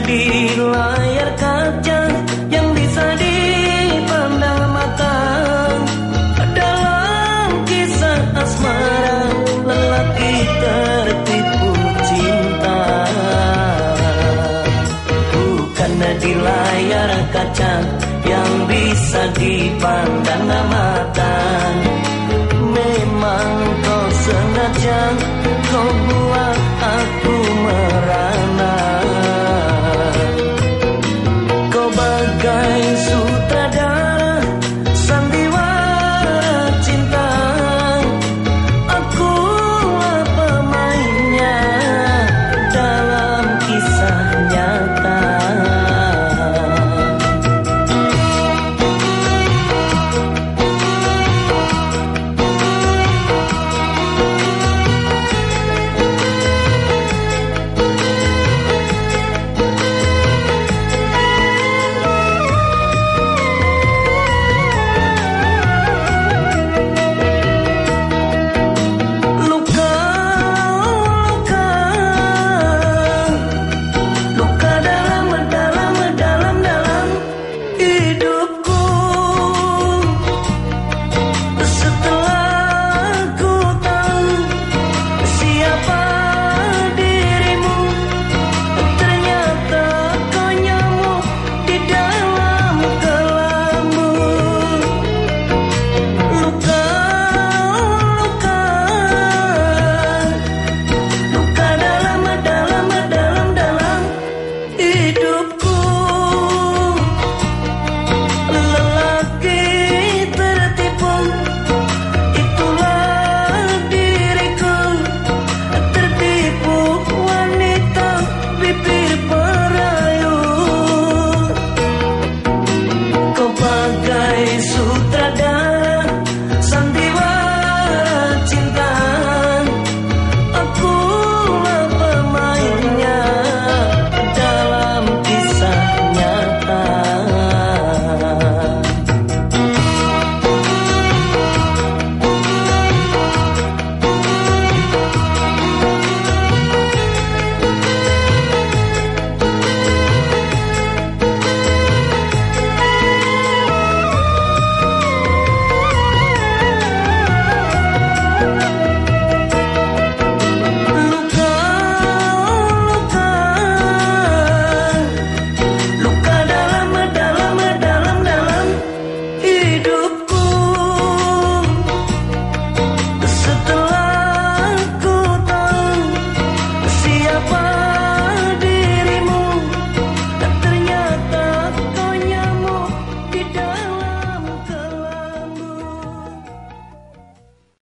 di layar kaca yang bisa dipandang mata. Dalam kisah asmara lelaki tertipu cinta. Bukan di layar kaca yang bisa dipandang mata